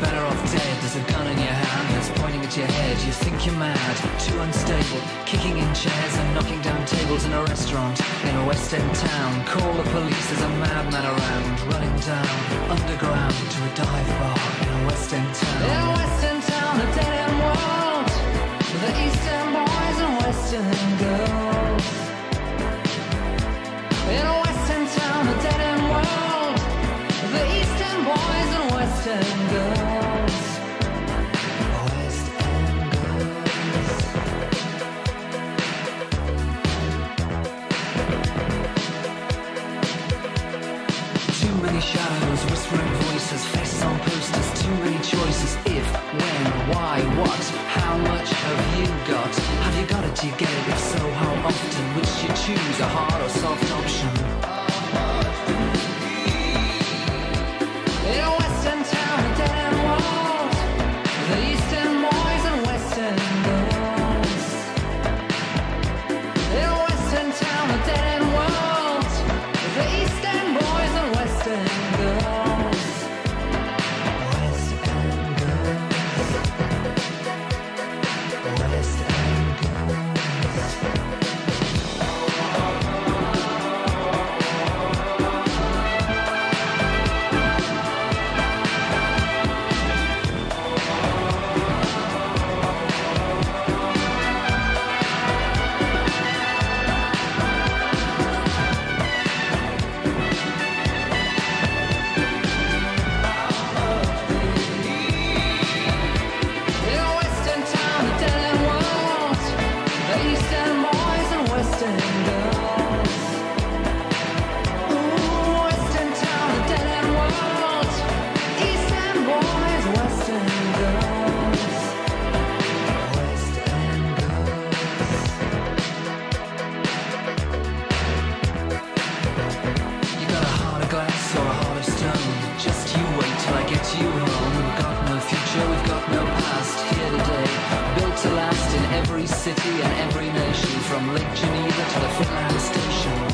better off dead. There's a gun in your hand that's pointing at your head. You think you're mad, too unstable Kicking in chairs and knocking down tables in a restaurant In a West End town. Call the police, there's a madman around Running down, underground to a dive bar in a too many choices. If, when, why, what, how much have you got? Have you got it? Do you get it? If so, how often? Which you choose, a hard or soft option? In a West End town, the East End boys and West End girls. In a West End town, city and every nation from Lake Geneva to the Finland station.